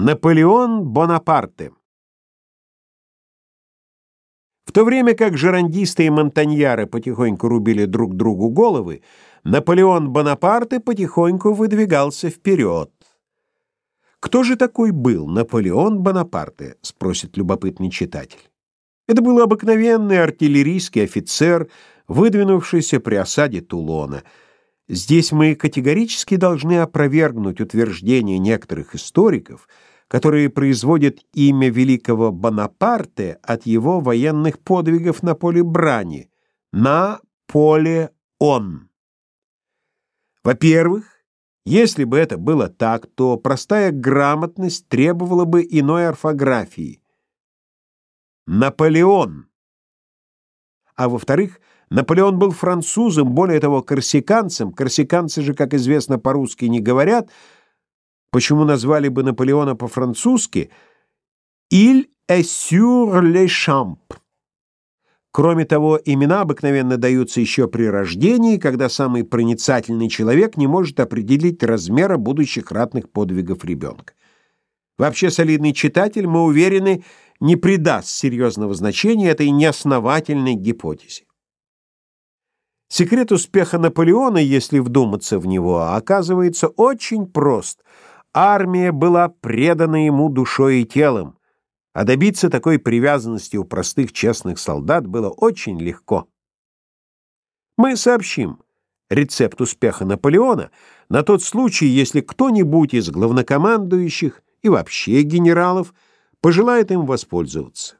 Наполеон Бонапарте В то время как жерандисты и монтаньяры потихоньку рубили друг другу головы, Наполеон Бонапарте потихоньку выдвигался вперед. Кто же такой был Наполеон Бонапарте, спросит любопытный читатель. Это был обыкновенный артиллерийский офицер, выдвинувшийся при осаде Тулона. Здесь мы категорически должны опровергнуть утверждение некоторых историков, которые производят имя великого Бонапарте от его военных подвигов на поле брани, на поле он. Во-первых, если бы это было так, то простая грамотность требовала бы иной орфографии. Наполеон. А во-вторых, Наполеон был французом, более того, корсиканцем. Корсиканцы же, как известно, по-русски не говорят. Почему назвали бы Наполеона по-французски? «Il est sur les champs». Кроме того, имена обыкновенно даются еще при рождении, когда самый проницательный человек не может определить размера будущих ратных подвигов ребенка. Вообще солидный читатель, мы уверены, не придаст серьезного значения этой неосновательной гипотезе. Секрет успеха Наполеона, если вдуматься в него, оказывается очень прост. Армия была предана ему душой и телом, а добиться такой привязанности у простых честных солдат было очень легко. Мы сообщим рецепт успеха Наполеона на тот случай, если кто-нибудь из главнокомандующих и вообще генералов пожелает им воспользоваться.